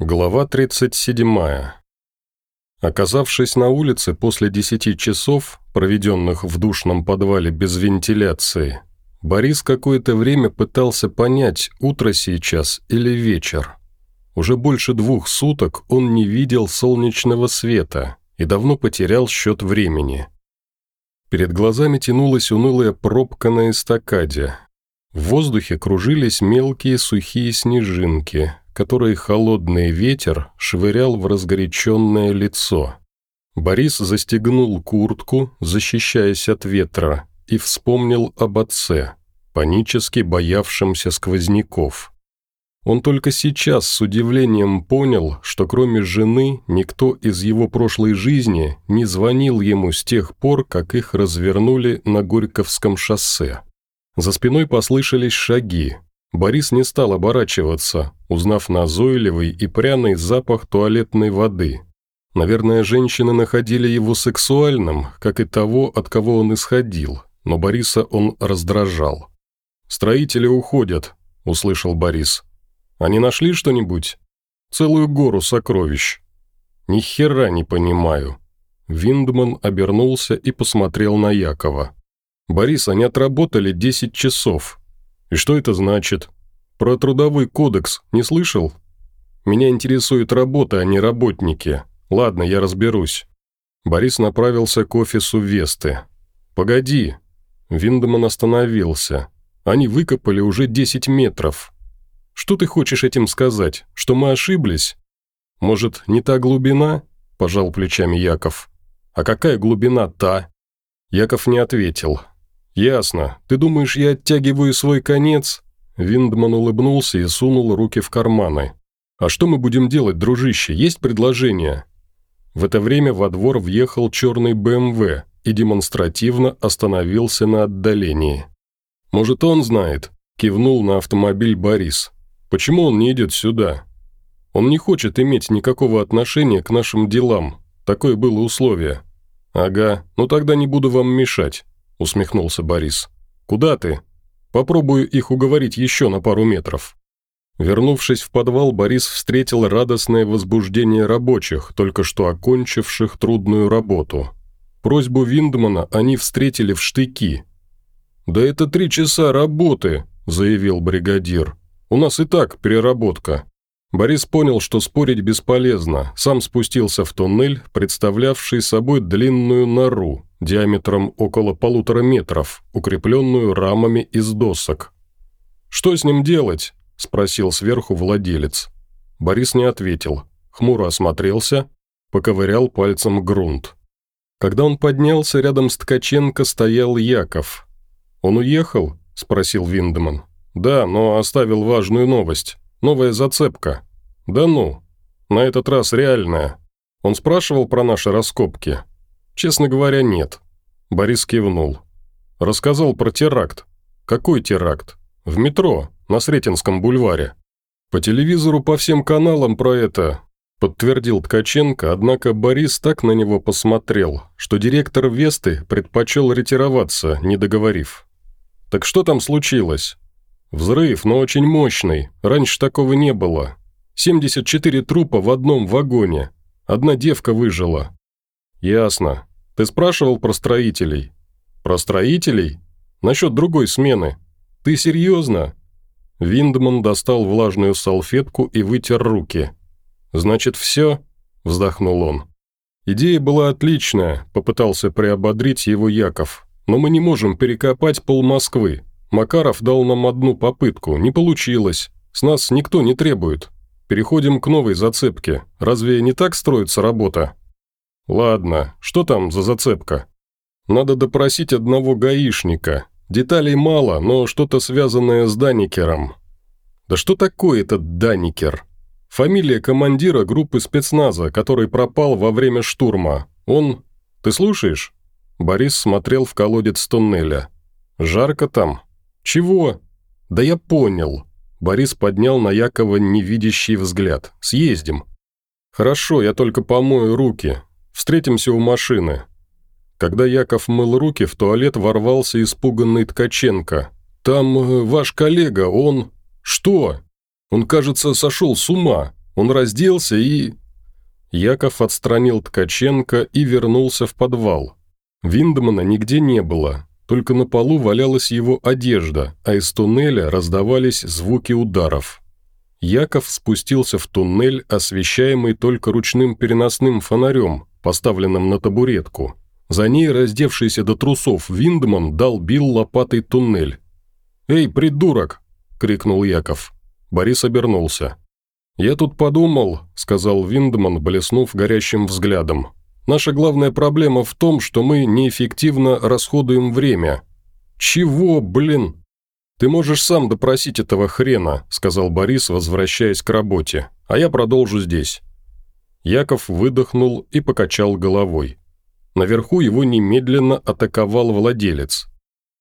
Глава 37. Оказавшись на улице после десяти часов, проведенных в душном подвале без вентиляции, Борис какое-то время пытался понять, утро сейчас или вечер. Уже больше двух суток он не видел солнечного света и давно потерял счет времени. Перед глазами тянулась унылая пробка на эстакаде. В воздухе кружились мелкие сухие снежинки – которые холодный ветер швырял в разгоряченное лицо. Борис застегнул куртку, защищаясь от ветра, и вспомнил об отце, панически боявшемся сквозняков. Он только сейчас с удивлением понял, что кроме жены никто из его прошлой жизни не звонил ему с тех пор, как их развернули на Горьковском шоссе. За спиной послышались шаги, Борис не стал оборачиваться, узнав назойливый и пряный запах туалетной воды. Наверное, женщины находили его сексуальным, как и того, от кого он исходил, но Бориса он раздражал. «Строители уходят», – услышал Борис. «Они нашли что-нибудь? Целую гору сокровищ». «Ни хера не понимаю». Виндман обернулся и посмотрел на Якова. «Борис, они отработали 10 часов, «И что это значит? Про трудовой кодекс не слышал? Меня интересует работа, а не работники. Ладно, я разберусь». Борис направился к офису Весты. «Погоди». Виндеман остановился. Они выкопали уже 10 метров. «Что ты хочешь этим сказать? Что мы ошиблись?» «Может, не та глубина?» – пожал плечами Яков. «А какая глубина та?» Яков не ответил. «Ясно. Ты думаешь, я оттягиваю свой конец?» Виндман улыбнулся и сунул руки в карманы. «А что мы будем делать, дружище? Есть предложение?» В это время во двор въехал черный БМВ и демонстративно остановился на отдалении. «Может, он знает?» – кивнул на автомобиль Борис. «Почему он не идет сюда?» «Он не хочет иметь никакого отношения к нашим делам. Такое было условие». «Ага, ну тогда не буду вам мешать. – усмехнулся Борис. «Куда ты? Попробую их уговорить еще на пару метров». Вернувшись в подвал, Борис встретил радостное возбуждение рабочих, только что окончивших трудную работу. Просьбу Виндмана они встретили в штыки. «Да это три часа работы», – заявил бригадир. «У нас и так переработка». Борис понял, что спорить бесполезно, сам спустился в туннель, представлявший собой длинную нору, диаметром около полутора метров, укрепленную рамами из досок. «Что с ним делать?» – спросил сверху владелец. Борис не ответил, хмуро осмотрелся, поковырял пальцем грунт. Когда он поднялся, рядом с Ткаченко стоял Яков. «Он уехал?» – спросил Виндеман. «Да, но оставил важную новость. Новая зацепка». «Да ну. На этот раз реальная. Он спрашивал про наши раскопки?» «Честно говоря, нет». Борис кивнул. «Рассказал про теракт». «Какой теракт?» «В метро, на Сретенском бульваре». «По телевизору по всем каналам про это», подтвердил Ткаченко, однако Борис так на него посмотрел, что директор Весты предпочел ретироваться, не договорив. «Так что там случилось?» «Взрыв, но очень мощный. Раньше такого не было. 74 трупа в одном вагоне. Одна девка выжила». «Ясно. Ты спрашивал про строителей?» «Про строителей? Насчет другой смены. Ты серьезно?» Виндман достал влажную салфетку и вытер руки. «Значит, все?» – вздохнул он. «Идея была отличная», – попытался приободрить его Яков. «Но мы не можем перекопать пол Москвы. Макаров дал нам одну попытку, не получилось. С нас никто не требует. Переходим к новой зацепке. Разве не так строится работа?» «Ладно, что там за зацепка?» «Надо допросить одного гаишника. Деталей мало, но что-то связанное с Даникером». «Да что такое этот Даникер?» «Фамилия командира группы спецназа, который пропал во время штурма. Он... Ты слушаешь?» Борис смотрел в колодец туннеля. «Жарко там?» «Чего?» «Да я понял». Борис поднял на Якова невидящий взгляд. «Съездим». «Хорошо, я только помою руки. Встретимся у машины». Когда Яков мыл руки, в туалет ворвался испуганный Ткаченко. «Там э, ваш коллега, он...» «Что?» «Он, кажется, сошел с ума. Он разделся и...» Яков отстранил Ткаченко и вернулся в подвал. Виндмана нигде не было, только на полу валялась его одежда, а из туннеля раздавались звуки ударов. Яков спустился в туннель, освещаемый только ручным переносным фонарем, поставленным на табуретку. За ней раздевшийся до трусов Виндман долбил лопатой туннель. «Эй, придурок!» – крикнул Яков. Борис обернулся. «Я тут подумал», – сказал Виндман, блеснув горящим взглядом. «Наша главная проблема в том, что мы неэффективно расходуем время». «Чего, блин?» «Ты можешь сам допросить этого хрена», – сказал Борис, возвращаясь к работе. «А я продолжу здесь». Яков выдохнул и покачал головой. Наверху его немедленно атаковал владелец.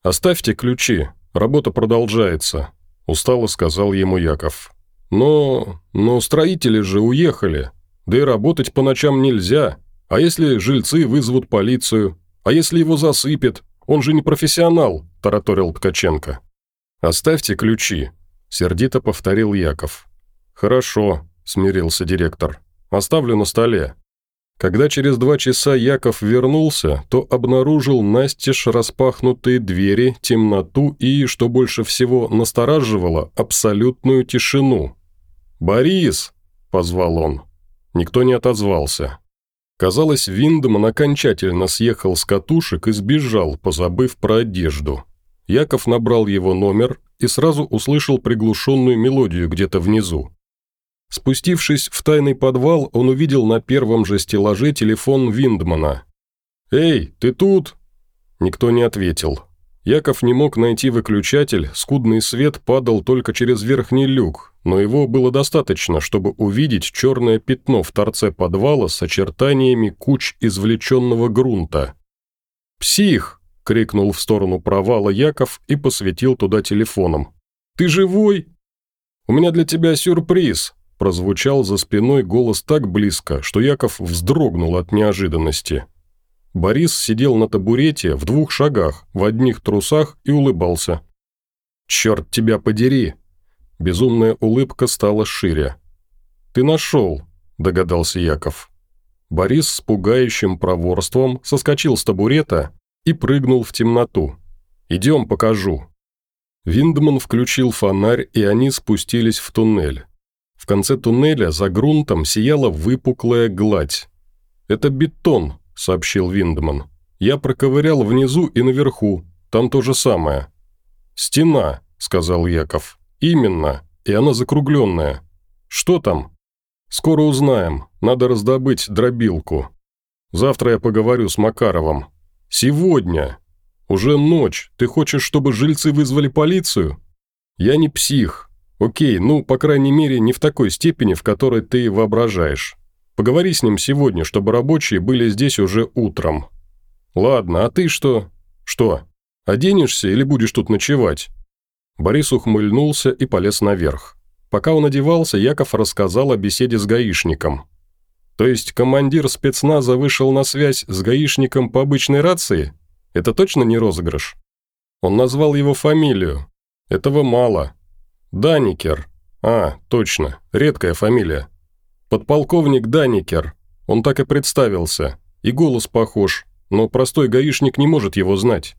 «Оставьте ключи, работа продолжается», – устало сказал ему Яков. «Но... но строители же уехали. Да и работать по ночам нельзя. А если жильцы вызовут полицию? А если его засыпет? Он же не профессионал», – тараторил Ткаченко. «Оставьте ключи», – сердито повторил Яков. «Хорошо», – смирился директор. «Оставлю на столе». Когда через два часа Яков вернулся, то обнаружил настежь распахнутые двери, темноту и, что больше всего настораживало, абсолютную тишину. «Борис!» – позвал он. Никто не отозвался. Казалось, Виндеман окончательно съехал с катушек и сбежал, позабыв про одежду. Яков набрал его номер и сразу услышал приглушенную мелодию где-то внизу. Спустившись в тайный подвал, он увидел на первом же стеллаже телефон Виндмана. «Эй, ты тут?» Никто не ответил. Яков не мог найти выключатель, скудный свет падал только через верхний люк, но его было достаточно, чтобы увидеть черное пятно в торце подвала с очертаниями куч извлеченного грунта. «Псих!» – крикнул в сторону провала Яков и посветил туда телефоном. «Ты живой?» «У меня для тебя сюрприз!» – прозвучал за спиной голос так близко, что Яков вздрогнул от неожиданности. Борис сидел на табурете в двух шагах, в одних трусах и улыбался. «Черт тебя подери!» Безумная улыбка стала шире. «Ты нашел», – догадался Яков. Борис с пугающим проворством соскочил с табурета и прыгнул в темноту. «Идем, покажу». Виндман включил фонарь, и они спустились в туннель. Конце туннеля за грунтом сияла выпуклая гладь. «Это бетон», – сообщил Виндман. «Я проковырял внизу и наверху. Там то же самое». «Стена», – сказал Яков. «Именно. И она закругленная. Что там?» «Скоро узнаем. Надо раздобыть дробилку. Завтра я поговорю с Макаровым. Сегодня. Уже ночь. Ты хочешь, чтобы жильцы вызвали полицию?» «Я не псих. Окей, ну, по крайней мере, не в такой степени, в которой ты воображаешь. Поговори с ним сегодня, чтобы рабочие были здесь уже утром. Ладно, а ты что? Что? Оденешься или будешь тут ночевать?» Борис ухмыльнулся и полез наверх. Пока он одевался, Яков рассказал о беседе с гаишником. «То есть командир спецназа вышел на связь с гаишником по обычной рации? Это точно не розыгрыш?» Он назвал его фамилию. Этого мало. Даникер. А, точно, редкая фамилия. Подполковник Даникер. Он так и представился. И голос похож, но простой гаишник не может его знать.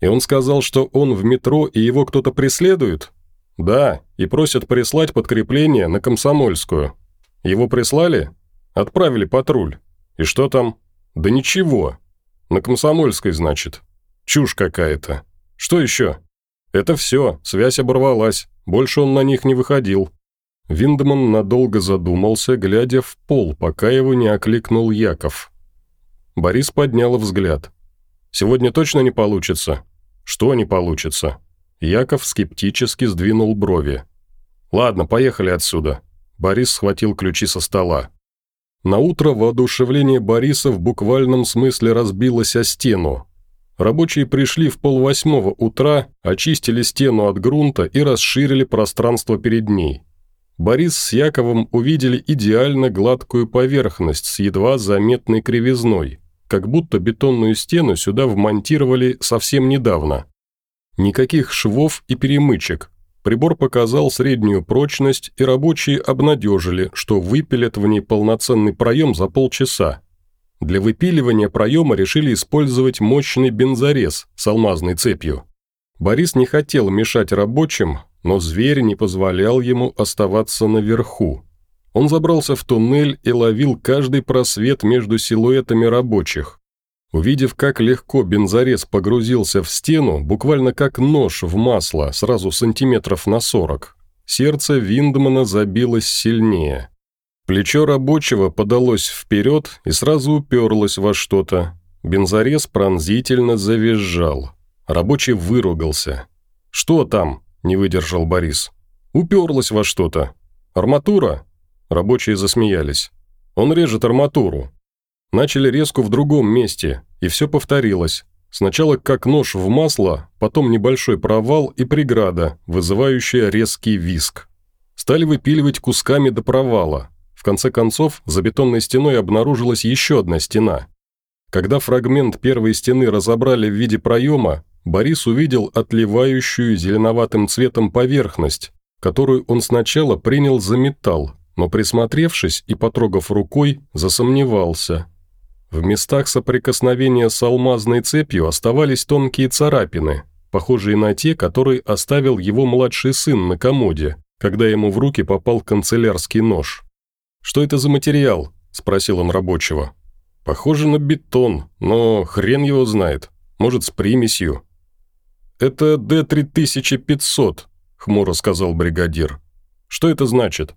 И он сказал, что он в метро и его кто-то преследует? Да, и просят прислать подкрепление на Комсомольскую. Его прислали? Отправили патруль. И что там? Да ничего. На Комсомольской, значит. Чушь какая-то. Что еще? Это все, связь оборвалась. Больше он на них не выходил. Виндман надолго задумался, глядя в пол, пока его не окликнул Яков. Борис поднял взгляд. «Сегодня точно не получится?» «Что не получится?» Яков скептически сдвинул брови. «Ладно, поехали отсюда». Борис схватил ключи со стола. На утро воодушевление Бориса в буквальном смысле разбилось о стену. Рабочие пришли в полвосьмого утра, очистили стену от грунта и расширили пространство перед ней. Борис с Яковом увидели идеально гладкую поверхность с едва заметной кривизной как будто бетонную стену сюда вмонтировали совсем недавно. Никаких швов и перемычек. Прибор показал среднюю прочность, и рабочие обнадежили, что выпилят в ней полноценный проем за полчаса. Для выпиливания проема решили использовать мощный бензорез с алмазной цепью. Борис не хотел мешать рабочим, но зверь не позволял ему оставаться наверху. Он забрался в туннель и ловил каждый просвет между силуэтами рабочих. Увидев, как легко бензорез погрузился в стену, буквально как нож в масло, сразу сантиметров на сорок, сердце Виндмана забилось сильнее. Плечо рабочего подалось вперед и сразу уперлось во что-то. Бензорез пронзительно завизжал. Рабочий выругался. «Что там?» – не выдержал Борис. «Уперлось во что-то. Арматура?» Рабочие засмеялись. «Он режет арматуру. Начали резку в другом месте, и все повторилось. Сначала как нож в масло, потом небольшой провал и преграда, вызывающая резкий виск. Стали выпиливать кусками до провала. В конце концов, за бетонной стеной обнаружилась еще одна стена. Когда фрагмент первой стены разобрали в виде проема, Борис увидел отливающую зеленоватым цветом поверхность, которую он сначала принял за металл, но присмотревшись и потрогав рукой, засомневался – в местах соприкосновения с алмазной цепью оставались тонкие царапины, похожие на те, которые оставил его младший сын на комоде, когда ему в руки попал канцелярский нож. «Что это за материал?» – спросил он рабочего. «Похоже на бетон, но хрен его знает. Может, с примесью». «Это Д-3500», – хмуро сказал бригадир. «Что это значит?»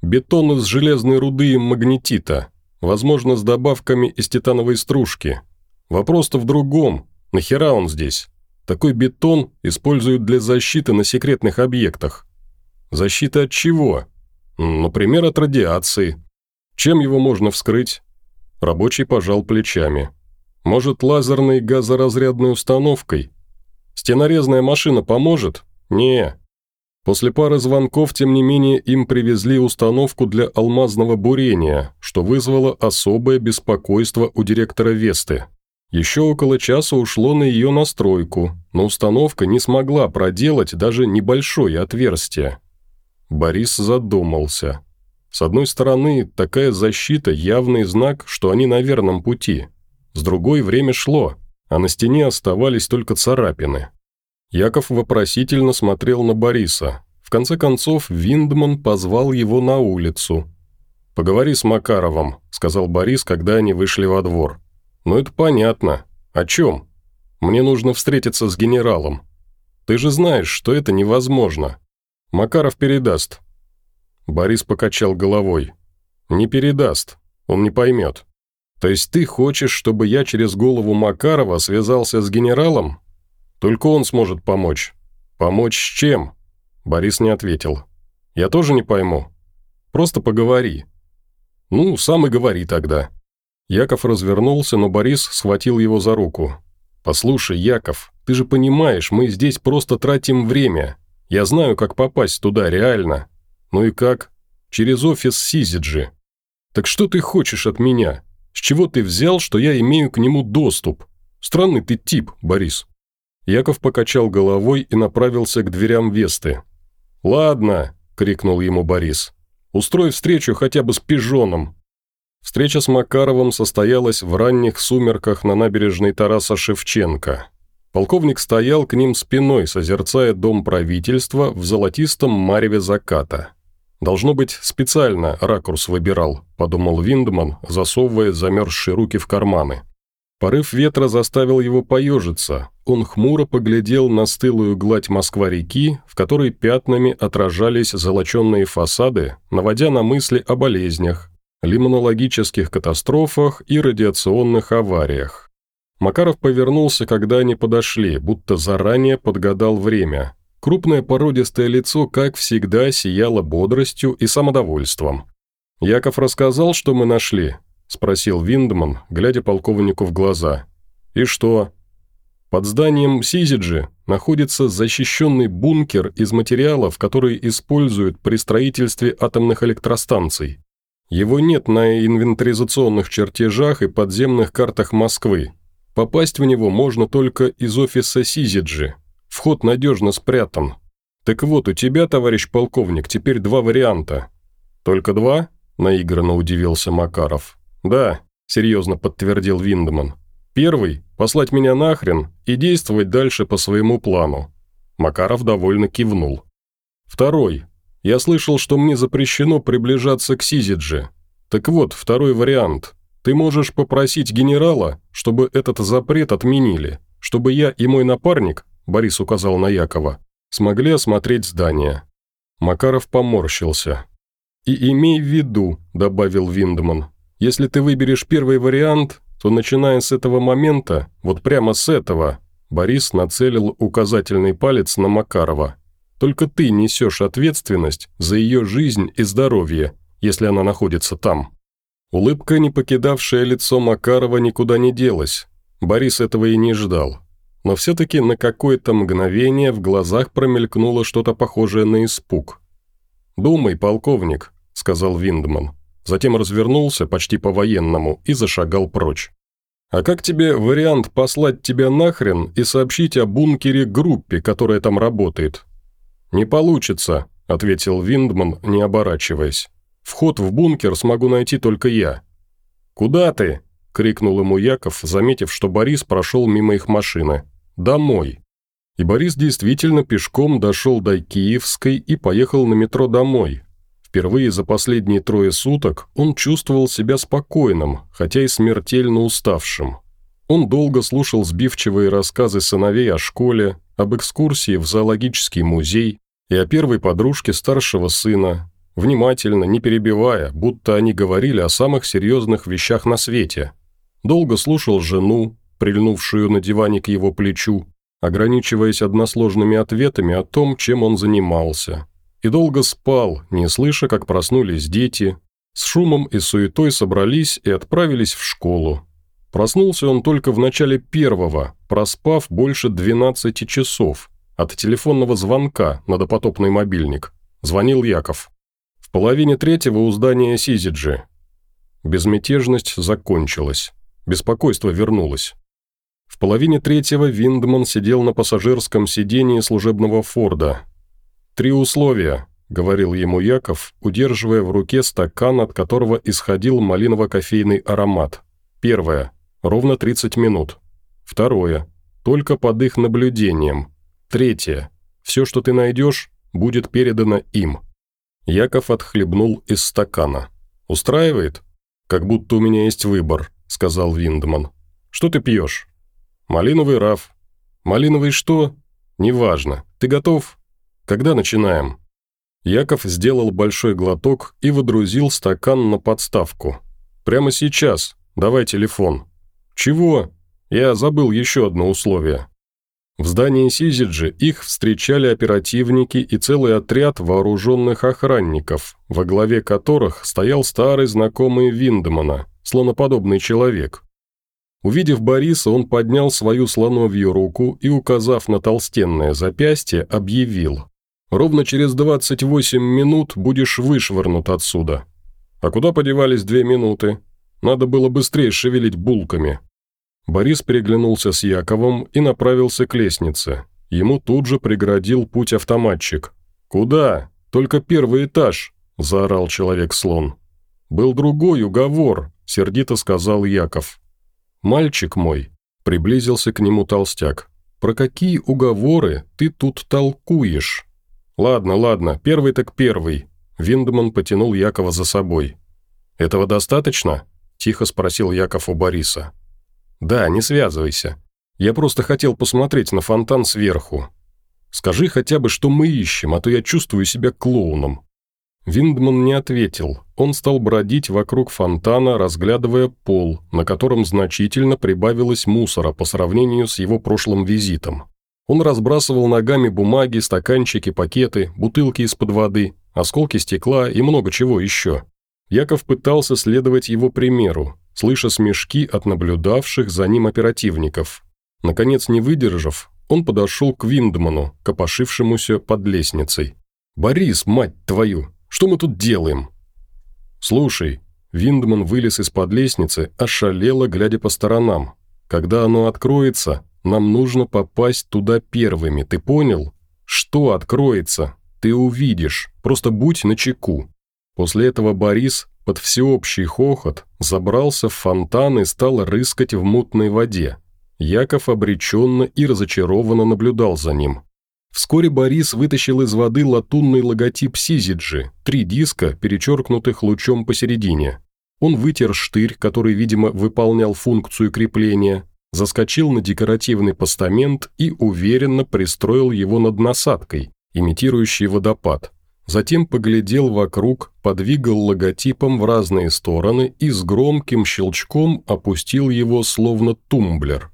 «Бетон из железной руды и магнетита возможно, с добавками из титановой стружки. Вопрос-то в другом. Нахера он здесь? Такой бетон используют для защиты на секретных объектах. Защита от чего? Например, от радиации. Чем его можно вскрыть? Рабочий пожал плечами. Может, лазерной газоразрядной установкой? Стенорезная машина поможет? Не. После пары звонков, тем не менее, им привезли установку для алмазного бурения, что вызвало особое беспокойство у директора Весты. Еще около часа ушло на ее настройку, но установка не смогла проделать даже небольшое отверстие. Борис задумался. С одной стороны, такая защита – явный знак, что они на верном пути. С другой, время шло, а на стене оставались только царапины – Яков вопросительно смотрел на Бориса. В конце концов, Виндман позвал его на улицу. «Поговори с Макаровым», – сказал Борис, когда они вышли во двор. «Ну это понятно. О чем? Мне нужно встретиться с генералом. Ты же знаешь, что это невозможно. Макаров передаст». Борис покачал головой. «Не передаст. Он не поймет. То есть ты хочешь, чтобы я через голову Макарова связался с генералом? Только он сможет помочь. Помочь с чем? Борис не ответил. Я тоже не пойму. Просто поговори. Ну, сам и говори тогда. Яков развернулся, но Борис схватил его за руку. «Послушай, Яков, ты же понимаешь, мы здесь просто тратим время. Я знаю, как попасть туда реально. Ну и как? Через офис Сизиджи. Так что ты хочешь от меня? С чего ты взял, что я имею к нему доступ? Странный ты тип, Борис». Яков покачал головой и направился к дверям Весты. «Ладно», – крикнул ему Борис. «Устрой встречу хотя бы с пижоном». Встреча с Макаровым состоялась в ранних сумерках на набережной Тараса Шевченко. Полковник стоял к ним спиной, созерцая дом правительства в золотистом мареве заката. «Должно быть, специально ракурс выбирал», – подумал Виндман, засовывая замерзшие руки в карманы. Порыв ветра заставил его поежиться. Он хмуро поглядел на стылую гладь Москва-реки, в которой пятнами отражались золоченные фасады, наводя на мысли о болезнях, лимонологических катастрофах и радиационных авариях. Макаров повернулся, когда они подошли, будто заранее подгадал время. Крупное породистое лицо, как всегда, сияло бодростью и самодовольством. «Яков рассказал, что мы нашли?» – спросил Виндман, глядя полковнику в глаза. «И что?» «Под зданием Сизиджи находится защищенный бункер из материалов, которые используют при строительстве атомных электростанций. Его нет на инвентаризационных чертежах и подземных картах Москвы. Попасть в него можно только из офиса Сизиджи. Вход надежно спрятан. «Так вот, у тебя, товарищ полковник, теперь два варианта». «Только два?» – наигранно удивился Макаров. «Да», – серьезно подтвердил Виндеман. «Первый – послать меня нахрен и действовать дальше по своему плану». Макаров довольно кивнул. «Второй. Я слышал, что мне запрещено приближаться к Сизиджи. Так вот, второй вариант. Ты можешь попросить генерала, чтобы этот запрет отменили, чтобы я и мой напарник, Борис указал на Якова, смогли осмотреть здание. Макаров поморщился. «И имей в виду», – добавил Виндман, – «если ты выберешь первый вариант, то начиная с этого момента, вот прямо с этого», Борис нацелил указательный палец на Макарова. «Только ты несешь ответственность за ее жизнь и здоровье, если она находится там». Улыбка, не покидавшая лицо Макарова, никуда не делась. Борис этого и не ждал. Но все-таки на какое-то мгновение в глазах промелькнуло что-то похожее на испуг. «Думай, полковник», — сказал Виндман. Затем развернулся почти по-военному и зашагал прочь. «А как тебе вариант послать тебя нахрен и сообщить о бункере группе, которая там работает?» «Не получится», — ответил Виндман, не оборачиваясь. Вход в бункер смогу найти только я». «Куда ты?» – крикнул ему Яков, заметив, что Борис прошел мимо их машины. «Домой». И Борис действительно пешком дошел до Киевской и поехал на метро домой. Впервые за последние трое суток он чувствовал себя спокойным, хотя и смертельно уставшим. Он долго слушал сбивчивые рассказы сыновей о школе, об экскурсии в зоологический музей и о первой подружке старшего сына, внимательно, не перебивая, будто они говорили о самых серьезных вещах на свете. Долго слушал жену, прильнувшую на диване к его плечу, ограничиваясь односложными ответами о том, чем он занимался. И долго спал, не слыша, как проснулись дети, с шумом и суетой собрались и отправились в школу. Проснулся он только в начале первого, проспав больше 12 часов, от телефонного звонка на допотопный мобильник. Звонил Яков. Половине третьего у здания Сизиджи. Безмятежность закончилась. Беспокойство вернулось. В половине третьего Виндман сидел на пассажирском сидении служебного Форда. «Три условия», — говорил ему Яков, удерживая в руке стакан, от которого исходил малиново-кофейный аромат. Первое. Ровно 30 минут. Второе. Только под их наблюдением. Третье. Все, что ты найдешь, будет передано им. Яков отхлебнул из стакана. «Устраивает?» «Как будто у меня есть выбор», — сказал Виндман. «Что ты пьешь?» «Малиновый раф». «Малиновый что?» «Неважно. Ты готов?» «Когда начинаем?» Яков сделал большой глоток и выдрузил стакан на подставку. «Прямо сейчас. Давай телефон». «Чего?» «Я забыл еще одно условие». В здании Сизиджи их встречали оперативники и целый отряд вооруженных охранников, во главе которых стоял старый знакомый Виндемана, слоноподобный человек. Увидев Бориса, он поднял свою слоновью руку и, указав на толстенное запястье, объявил «Ровно через 28 минут будешь вышвырнут отсюда». «А куда подевались две минуты? Надо было быстрее шевелить булками». Борис переглянулся с Яковом и направился к лестнице. Ему тут же преградил путь автоматчик. «Куда? Только первый этаж!» – заорал человек-слон. «Был другой уговор», – сердито сказал Яков. «Мальчик мой», – приблизился к нему толстяк. «Про какие уговоры ты тут толкуешь?» «Ладно, ладно, первый так первый», – Виндман потянул Якова за собой. «Этого достаточно?» – тихо спросил Яков у Бориса. «Да, не связывайся. Я просто хотел посмотреть на фонтан сверху. Скажи хотя бы, что мы ищем, а то я чувствую себя клоуном». Виндман не ответил. Он стал бродить вокруг фонтана, разглядывая пол, на котором значительно прибавилось мусора по сравнению с его прошлым визитом. Он разбрасывал ногами бумаги, стаканчики, пакеты, бутылки из-под воды, осколки стекла и много чего еще. Яков пытался следовать его примеру, слыша смешки от наблюдавших за ним оперативников. Наконец, не выдержав, он подошел к Виндману, копошившемуся под лестницей. «Борис, мать твою, что мы тут делаем?» «Слушай», Виндман вылез из-под лестницы, ошалело, глядя по сторонам. «Когда оно откроется, нам нужно попасть туда первыми, ты понял?» Что откроется? Ты увидишь, просто будь начеку. После этого Борис под всеобщий хохот забрался в фонтан и стал рыскать в мутной воде. Яков обреченно и разочарованно наблюдал за ним. Вскоре Борис вытащил из воды латунный логотип Сизиджи, три диска, перечеркнутых лучом посередине. Он вытер штырь, который, видимо, выполнял функцию крепления, заскочил на декоративный постамент и уверенно пристроил его над насадкой, имитирующей водопад. Затем поглядел вокруг, подвигал логотипом в разные стороны и с громким щелчком опустил его словно тумблер.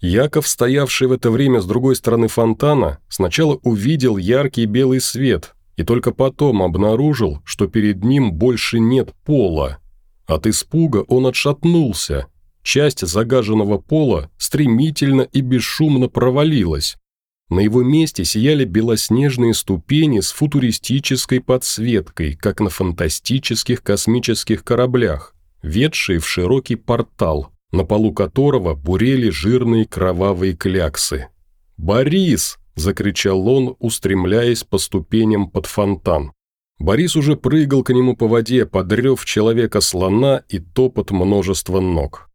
Яков, стоявший в это время с другой стороны фонтана, сначала увидел яркий белый свет и только потом обнаружил, что перед ним больше нет пола. От испуга он отшатнулся. Часть загаженного пола стремительно и бесшумно провалилась. На его месте сияли белоснежные ступени с футуристической подсветкой, как на фантастических космических кораблях, ведшие в широкий портал – на полу которого бурели жирные кровавые кляксы. «Борис!» – закричал он, устремляясь по ступеням под фонтан. Борис уже прыгал к нему по воде, подрев человека-слона и топот множества ног.